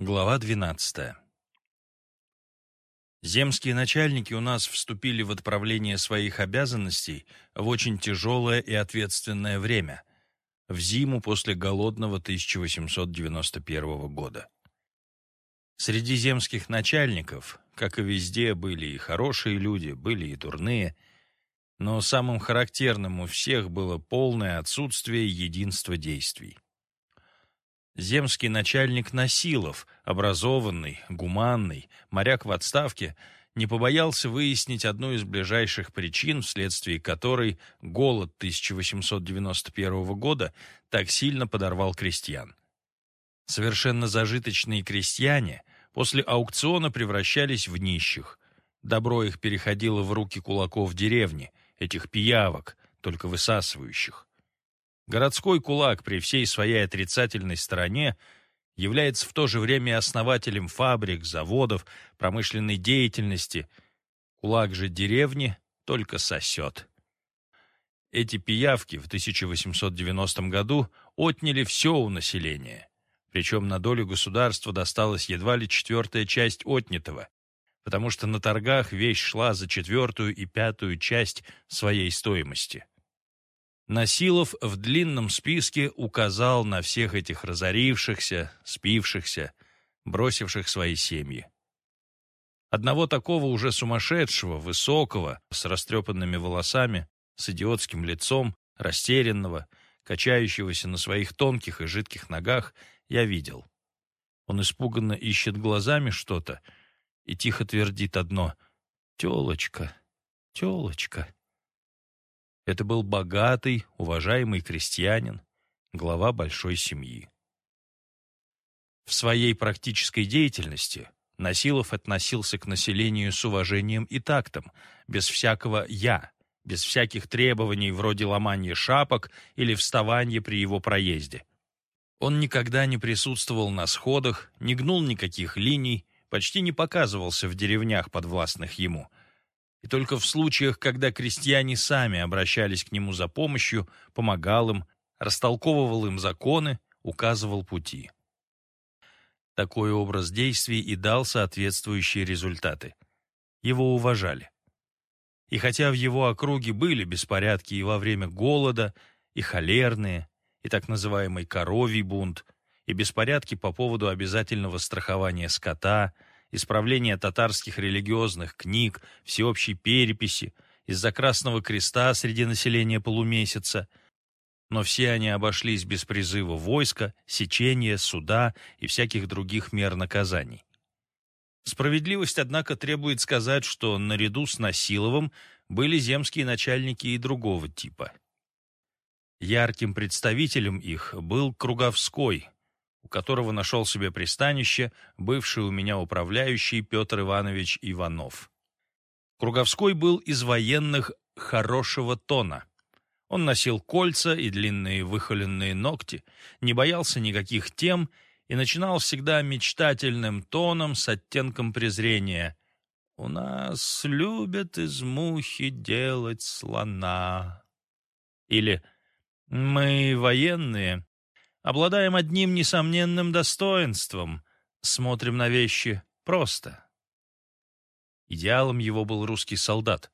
Глава 12. Земские начальники у нас вступили в отправление своих обязанностей в очень тяжелое и ответственное время, в зиму после голодного 1891 года. Среди земских начальников, как и везде, были и хорошие люди, были и дурные, но самым характерным у всех было полное отсутствие единства действий. Земский начальник Насилов, образованный, гуманный, моряк в отставке, не побоялся выяснить одну из ближайших причин, вследствие которой голод 1891 года так сильно подорвал крестьян. Совершенно зажиточные крестьяне после аукциона превращались в нищих. Добро их переходило в руки кулаков деревни, этих пиявок, только высасывающих. Городской кулак при всей своей отрицательной стороне является в то же время основателем фабрик, заводов, промышленной деятельности. Кулак же деревни только сосет. Эти пиявки в 1890 году отняли все у населения. Причем на долю государства досталась едва ли четвертая часть отнятого, потому что на торгах вещь шла за четвертую и пятую часть своей стоимости. Насилов в длинном списке указал на всех этих разорившихся, спившихся, бросивших свои семьи. Одного такого уже сумасшедшего, высокого, с растрепанными волосами, с идиотским лицом, растерянного, качающегося на своих тонких и жидких ногах, я видел. Он испуганно ищет глазами что-то и тихо твердит одно «Телочка, телочка». Это был богатый, уважаемый крестьянин, глава большой семьи. В своей практической деятельности Насилов относился к населению с уважением и тактом, без всякого «я», без всяких требований вроде ломания шапок или вставания при его проезде. Он никогда не присутствовал на сходах, не гнул никаких линий, почти не показывался в деревнях, подвластных ему – и только в случаях, когда крестьяне сами обращались к нему за помощью, помогал им, растолковывал им законы, указывал пути. Такой образ действий и дал соответствующие результаты. Его уважали. И хотя в его округе были беспорядки и во время голода, и холерные, и так называемый коровий бунт, и беспорядки по поводу обязательного страхования скота – исправления татарских религиозных книг, всеобщей переписи, из-за Красного Креста среди населения полумесяца. Но все они обошлись без призыва войска, сечения, суда и всяких других мер наказаний. Справедливость, однако, требует сказать, что наряду с Насиловым были земские начальники и другого типа. Ярким представителем их был Круговской, у которого нашел себе пристанище бывший у меня управляющий Петр Иванович Иванов. Круговской был из военных хорошего тона. Он носил кольца и длинные выхоленные ногти, не боялся никаких тем и начинал всегда мечтательным тоном с оттенком презрения. «У нас любят из мухи делать слона». Или «Мы, военные, обладаем одним несомненным достоинством — смотрим на вещи просто. Идеалом его был русский солдат.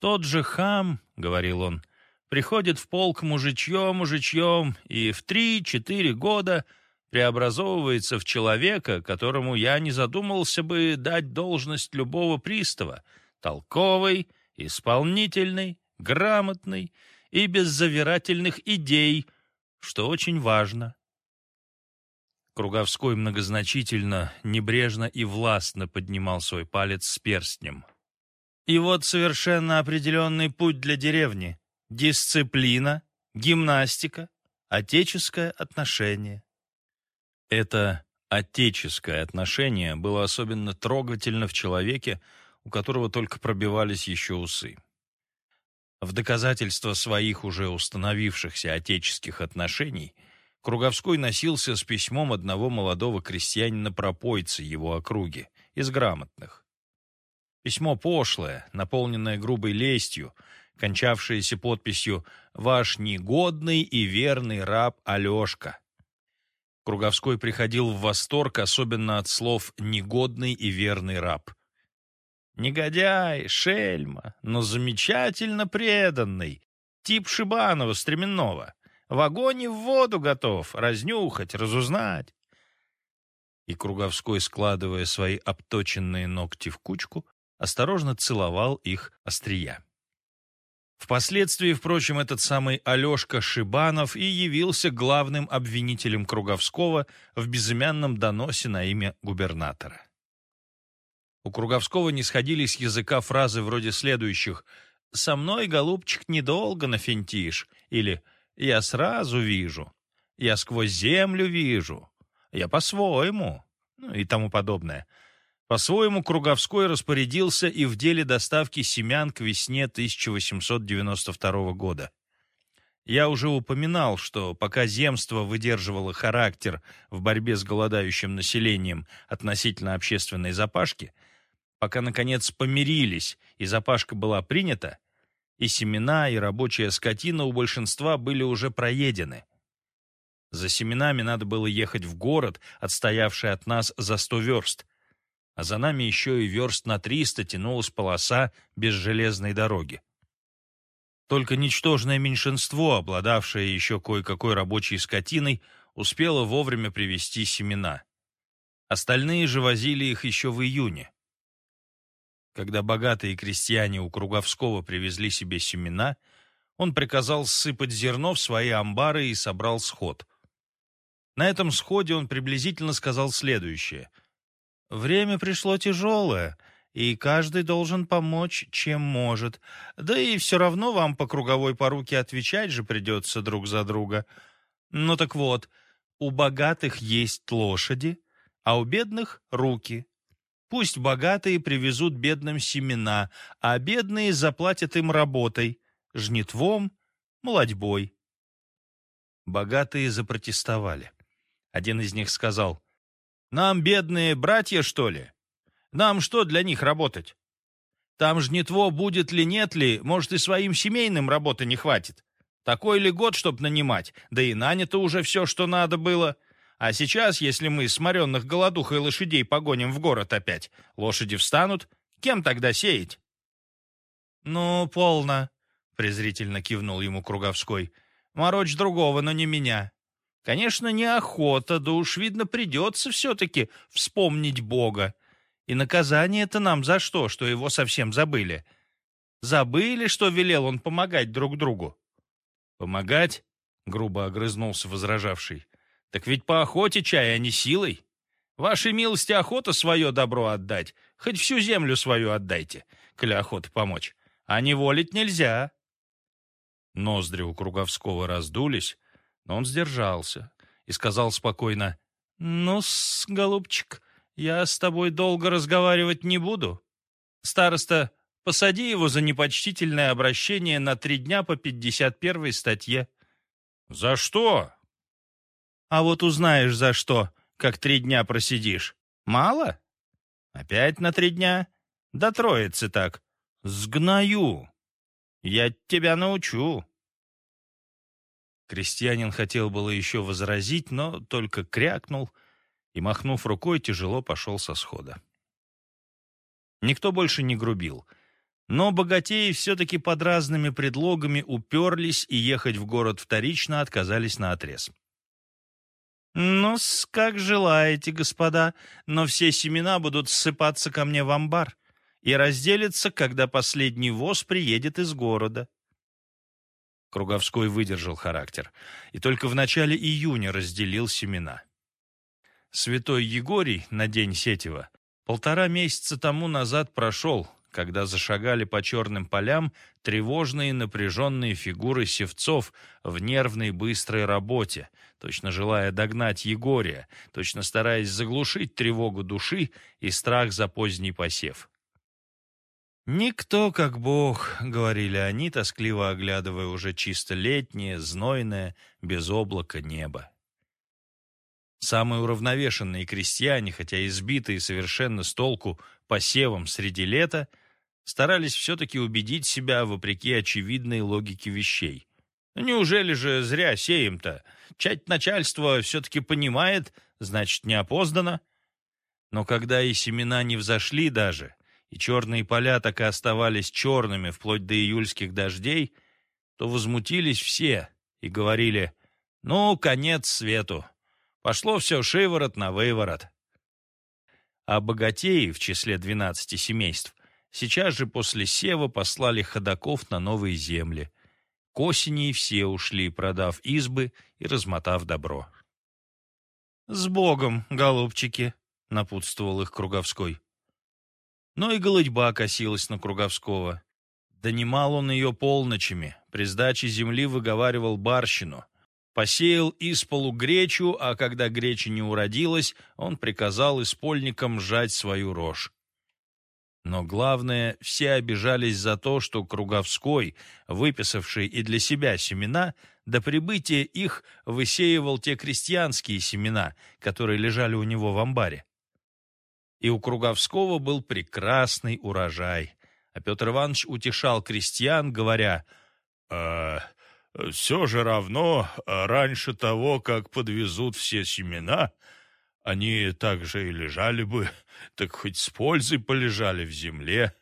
«Тот же хам, — говорил он, — приходит в полк мужичьем-мужичьем и в три-четыре года преобразовывается в человека, которому я не задумался бы дать должность любого пристава, толковый, исполнительный, грамотный и без завирательных идей — что очень важно. Круговской многозначительно, небрежно и властно поднимал свой палец с перстнем. И вот совершенно определенный путь для деревни. Дисциплина, гимнастика, отеческое отношение. Это отеческое отношение было особенно трогательно в человеке, у которого только пробивались еще усы. В доказательство своих уже установившихся отеческих отношений Круговской носился с письмом одного молодого крестьянина-пропойца его округи, из грамотных. Письмо пошлое, наполненное грубой лестью, кончавшееся подписью «Ваш негодный и верный раб Алешка». Круговской приходил в восторг, особенно от слов «негодный и верный раб». «Негодяй, шельма, но замечательно преданный, тип Шибанова, стременного. В огонь и в воду готов, разнюхать, разузнать». И Круговской, складывая свои обточенные ногти в кучку, осторожно целовал их острия. Впоследствии, впрочем, этот самый Алешка Шибанов и явился главным обвинителем Круговского в безымянном доносе на имя губернатора. У Круговского не сходились языка фразы вроде следующих «Со мной, голубчик, недолго нафинтишь» или «Я сразу вижу», «Я сквозь землю вижу», «Я по-своему» ну и тому подобное – по-своему, Круговской распорядился и в деле доставки семян к весне 1892 года. Я уже упоминал, что пока земство выдерживало характер в борьбе с голодающим населением относительно общественной запашки, пока, наконец, помирились и запашка была принята, и семена, и рабочая скотина у большинства были уже проедены. За семенами надо было ехать в город, отстоявший от нас за сто верст, а за нами еще и верст на триста тянулась полоса без железной дороги. Только ничтожное меньшинство, обладавшее еще кое-какой рабочей скотиной, успело вовремя привезти семена. Остальные же возили их еще в июне. Когда богатые крестьяне у Круговского привезли себе семена, он приказал сыпать зерно в свои амбары и собрал сход. На этом сходе он приблизительно сказал следующее — Время пришло тяжелое, и каждый должен помочь, чем может. Да и все равно вам по круговой поруке отвечать же придется друг за друга. Ну так вот, у богатых есть лошади, а у бедных — руки. Пусть богатые привезут бедным семена, а бедные заплатят им работой, жнитвом, молодьбой. Богатые запротестовали. Один из них сказал, нам бедные братья, что ли? Нам что для них работать? Там жнитво будет ли, нет ли, может, и своим семейным работы не хватит. Такой ли год, чтоб нанимать? Да и нанято уже все, что надо было. А сейчас, если мы сморенных голодух и лошадей погоним в город опять, лошади встанут, кем тогда сеять? «Ну, полно», — презрительно кивнул ему Круговской. «Морочь другого, но не меня. Конечно, неохота, да уж, видно, придется все-таки вспомнить Бога. И наказание это нам за что, что его совсем забыли? Забыли, что велел он помогать друг другу? Помогать? Грубо огрызнулся возражавший. Так ведь по охоте чай, а не силой. Вашей милости охота свое добро отдать, хоть всю землю свою отдайте, коли охота помочь. А не волить нельзя. Ноздри у Круговского раздулись, но он сдержался и сказал спокойно, «Ну-с, голубчик, я с тобой долго разговаривать не буду. Староста, посади его за непочтительное обращение на три дня по 51 статье». «За что?» «А вот узнаешь, за что, как три дня просидишь. Мало? Опять на три дня? Да троицы так. Сгною. Я тебя научу». Крестьянин хотел было еще возразить, но только крякнул и, махнув рукой, тяжело пошел со схода. Никто больше не грубил, но богатеи все-таки под разными предлогами уперлись и ехать в город вторично отказались на отрез. Ну как желаете, господа, но все семена будут ссыпаться ко мне в амбар и разделятся, когда последний воз приедет из города. Круговской выдержал характер и только в начале июня разделил семена. Святой Егорий на день Сетева полтора месяца тому назад прошел, когда зашагали по черным полям тревожные напряженные фигуры севцов в нервной быстрой работе, точно желая догнать Егория, точно стараясь заглушить тревогу души и страх за поздний посев. «Никто как Бог», — говорили они, тоскливо оглядывая уже чисто летнее, знойное, без облака небо. Самые уравновешенные крестьяне, хотя избитые совершенно с толку посевом среди лета, старались все-таки убедить себя, вопреки очевидной логике вещей. Неужели же зря сеем-то? Часть начальства все-таки понимает, значит, не опоздано. Но когда и семена не взошли даже, и черные поля так и оставались черными вплоть до июльских дождей, то возмутились все и говорили «Ну, конец свету! Пошло все шиворот на выворот!» А богатеи в числе двенадцати семейств сейчас же после сева послали ходаков на новые земли. К осени все ушли, продав избы и размотав добро. «С Богом, голубчики!» — напутствовал их Круговской. Но и голодьба косилась на Круговского. Донимал он ее полночами, при сдаче земли выговаривал барщину. Посеял из полу гречу, а когда греча не уродилась, он приказал испольникам сжать свою рожь. Но главное, все обижались за то, что Круговской, выписавший и для себя семена, до прибытия их высеивал те крестьянские семена, которые лежали у него в амбаре. И у Круговского был прекрасный урожай. А Петр Иванович утешал крестьян, говоря, «Э, «Все же равно, раньше того, как подвезут все семена, они также и лежали бы, так хоть с пользой полежали в земле».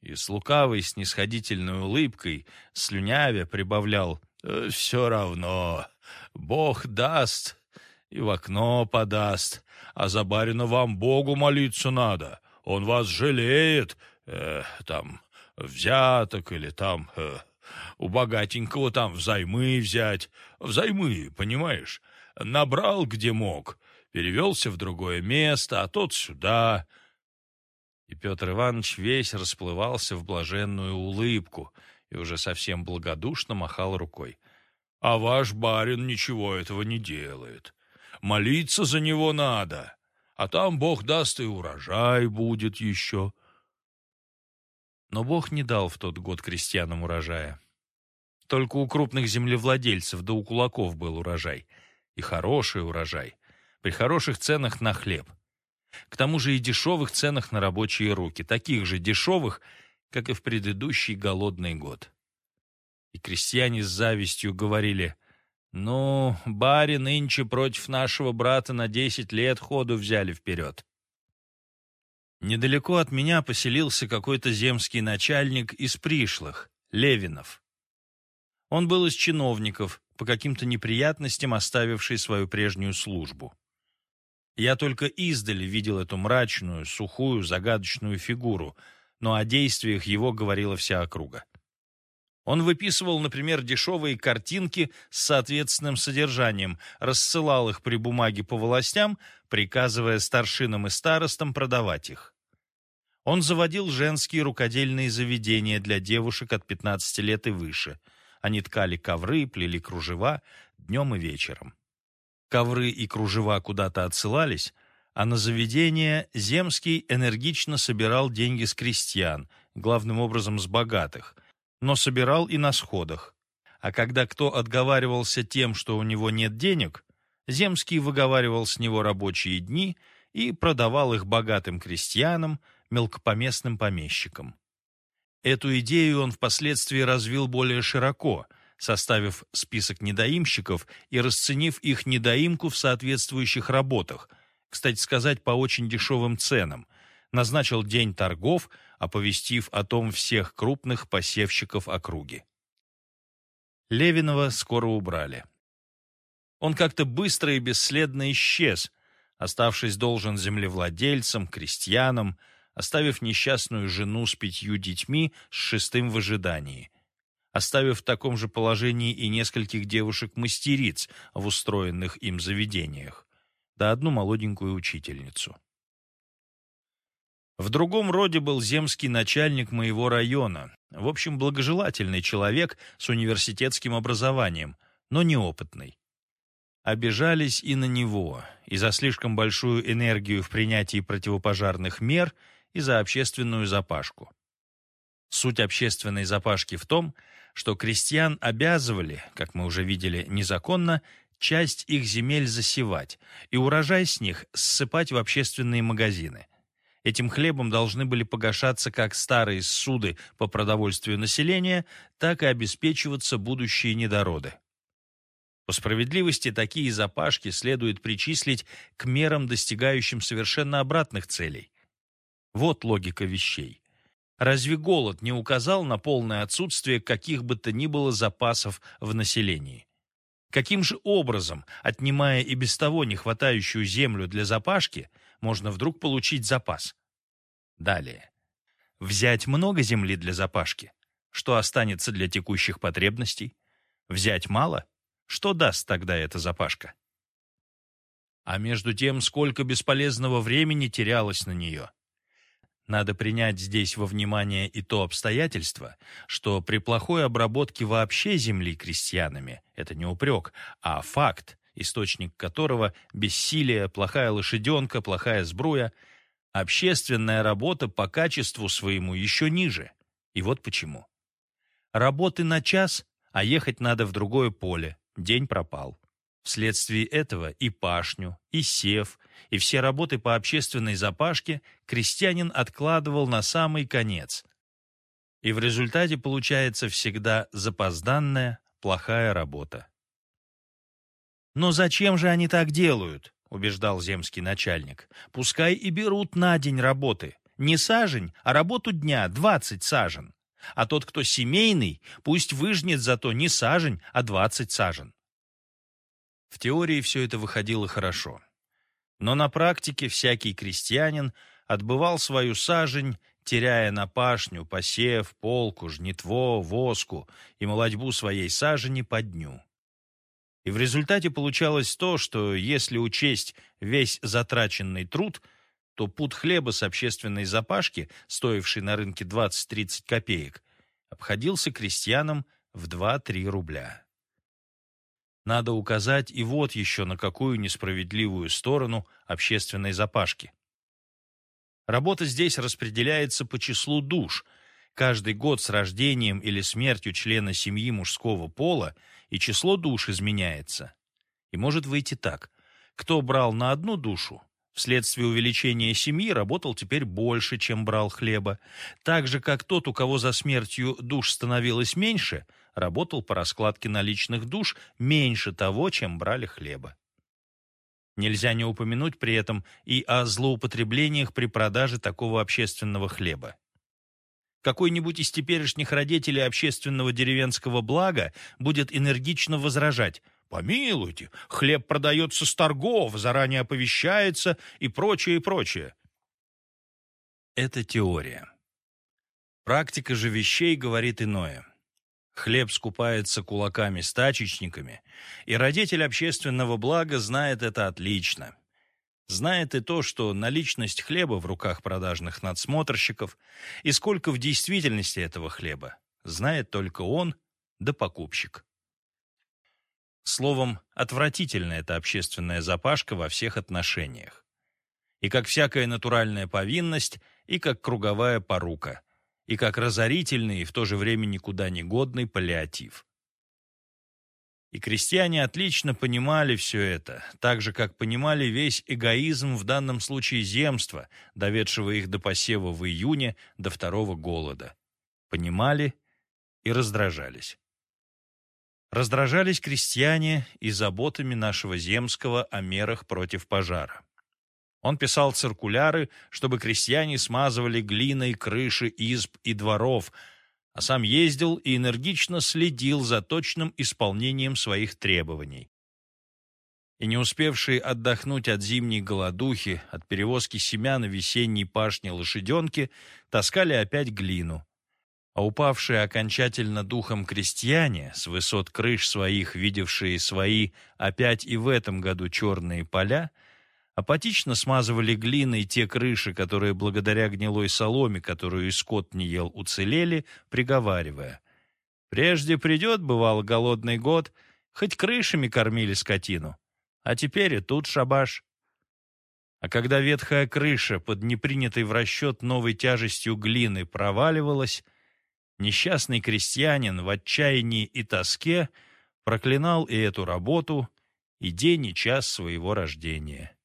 И с лукавой снисходительной улыбкой слюнявя прибавлял, «Все равно, Бог даст и в окно подаст, а за барина вам Богу молиться надо. Он вас жалеет, э, там, взяток или там, э, у богатенького там взаймы взять. Взаймы, понимаешь? Набрал, где мог, перевелся в другое место, а тот сюда. И Петр Иванович весь расплывался в блаженную улыбку и уже совсем благодушно махал рукой. А ваш барин ничего этого не делает. Молиться за него надо, а там Бог даст и урожай будет еще. Но Бог не дал в тот год крестьянам урожая. Только у крупных землевладельцев да у кулаков был урожай. И хороший урожай. При хороших ценах на хлеб. К тому же и дешевых ценах на рабочие руки. Таких же дешевых, как и в предыдущий голодный год. И крестьяне с завистью говорили, «Ну, барин нынче против нашего брата на десять лет ходу взяли вперед». Недалеко от меня поселился какой-то земский начальник из пришлых, Левинов. Он был из чиновников, по каким-то неприятностям оставивший свою прежнюю службу. Я только издали видел эту мрачную, сухую, загадочную фигуру, но о действиях его говорила вся округа. Он выписывал, например, дешевые картинки с соответственным содержанием, рассылал их при бумаге по властям, приказывая старшинам и старостам продавать их. Он заводил женские рукодельные заведения для девушек от 15 лет и выше. Они ткали ковры, плели кружева днем и вечером. Ковры и кружева куда-то отсылались, а на заведение Земский энергично собирал деньги с крестьян, главным образом с богатых – но собирал и на сходах. А когда кто отговаривался тем, что у него нет денег, Земский выговаривал с него рабочие дни и продавал их богатым крестьянам, мелкопоместным помещикам. Эту идею он впоследствии развил более широко, составив список недоимщиков и расценив их недоимку в соответствующих работах, кстати сказать, по очень дешевым ценам, назначил день торгов, оповестив о том всех крупных посевщиков округи. Левинова скоро убрали. Он как-то быстро и бесследно исчез, оставшись должен землевладельцам, крестьянам, оставив несчастную жену с пятью детьми с шестым в ожидании, оставив в таком же положении и нескольких девушек-мастериц в устроенных им заведениях, да одну молоденькую учительницу. В другом роде был земский начальник моего района, в общем, благожелательный человек с университетским образованием, но неопытный. Обижались и на него, и за слишком большую энергию в принятии противопожарных мер, и за общественную запашку. Суть общественной запашки в том, что крестьян обязывали, как мы уже видели, незаконно, часть их земель засевать и урожай с них ссыпать в общественные магазины Этим хлебом должны были погашаться как старые суды по продовольствию населения, так и обеспечиваться будущие недороды. По справедливости, такие запашки следует причислить к мерам, достигающим совершенно обратных целей. Вот логика вещей. Разве голод не указал на полное отсутствие каких бы то ни было запасов в населении? Каким же образом, отнимая и без того не хватающую землю для запашки, можно вдруг получить запас? Далее. Взять много земли для запашки? Что останется для текущих потребностей? Взять мало? Что даст тогда эта запашка? А между тем, сколько бесполезного времени терялось на нее. Надо принять здесь во внимание и то обстоятельство, что при плохой обработке вообще земли крестьянами – это не упрек, а факт, источник которого – бессилие, плохая лошаденка, плохая сбруя – общественная работа по качеству своему еще ниже. И вот почему. Работы на час, а ехать надо в другое поле, День пропал. Вследствие этого и пашню, и сев, и все работы по общественной запашке крестьянин откладывал на самый конец. И в результате получается всегда запозданная, плохая работа. «Но зачем же они так делают?» — убеждал земский начальник. «Пускай и берут на день работы. Не сажень, а работу дня, двадцать сажен. А тот, кто семейный, пусть выжнет зато не сажень, а двадцать сажен. В теории все это выходило хорошо. Но на практике всякий крестьянин отбывал свою сажень, теряя на пашню, посев, полку, жнитво, воску и молодьбу своей сажени по дню. И в результате получалось то, что если учесть весь затраченный труд – то пуд хлеба с общественной запашки, стоивший на рынке 20-30 копеек, обходился крестьянам в 2-3 рубля. Надо указать и вот еще на какую несправедливую сторону общественной запашки. Работа здесь распределяется по числу душ. Каждый год с рождением или смертью члена семьи мужского пола и число душ изменяется. И может выйти так. Кто брал на одну душу, Вследствие увеличения семьи работал теперь больше, чем брал хлеба. Так же, как тот, у кого за смертью душ становилось меньше, работал по раскладке наличных душ меньше того, чем брали хлеба. Нельзя не упомянуть при этом и о злоупотреблениях при продаже такого общественного хлеба. Какой-нибудь из теперешних родителей общественного деревенского блага будет энергично возражать Помилуйте, хлеб продается с торгов, заранее оповещается и прочее, и прочее. Это теория. Практика же вещей говорит иное. Хлеб скупается кулаками-стачечниками, и родитель общественного блага знает это отлично. Знает и то, что наличность хлеба в руках продажных надсмотрщиков и сколько в действительности этого хлеба, знает только он да покупщик. Словом, отвратительна эта общественная запашка во всех отношениях. И как всякая натуральная повинность, и как круговая порука, и как разорительный и в то же время никуда не годный паллиатив. И крестьяне отлично понимали все это, так же, как понимали весь эгоизм в данном случае земства, доведшего их до посева в июне до второго голода. Понимали и раздражались. Раздражались крестьяне и заботами нашего земского о мерах против пожара. Он писал циркуляры, чтобы крестьяне смазывали глиной крыши изб и дворов, а сам ездил и энергично следил за точным исполнением своих требований. И не успевшие отдохнуть от зимней голодухи, от перевозки семян и весенней пашни лошаденки, таскали опять глину, а упавшие окончательно духом крестьяне, с высот крыш своих, видевшие свои опять и в этом году черные поля, апатично смазывали глиной те крыши, которые благодаря гнилой соломе, которую и скот не ел, уцелели, приговаривая. Прежде придет, бывал, голодный год, хоть крышами кормили скотину, а теперь и тут шабаш. А когда ветхая крыша под непринятой в расчет новой тяжестью глины проваливалась, Несчастный крестьянин в отчаянии и тоске проклинал и эту работу, и день, и час своего рождения.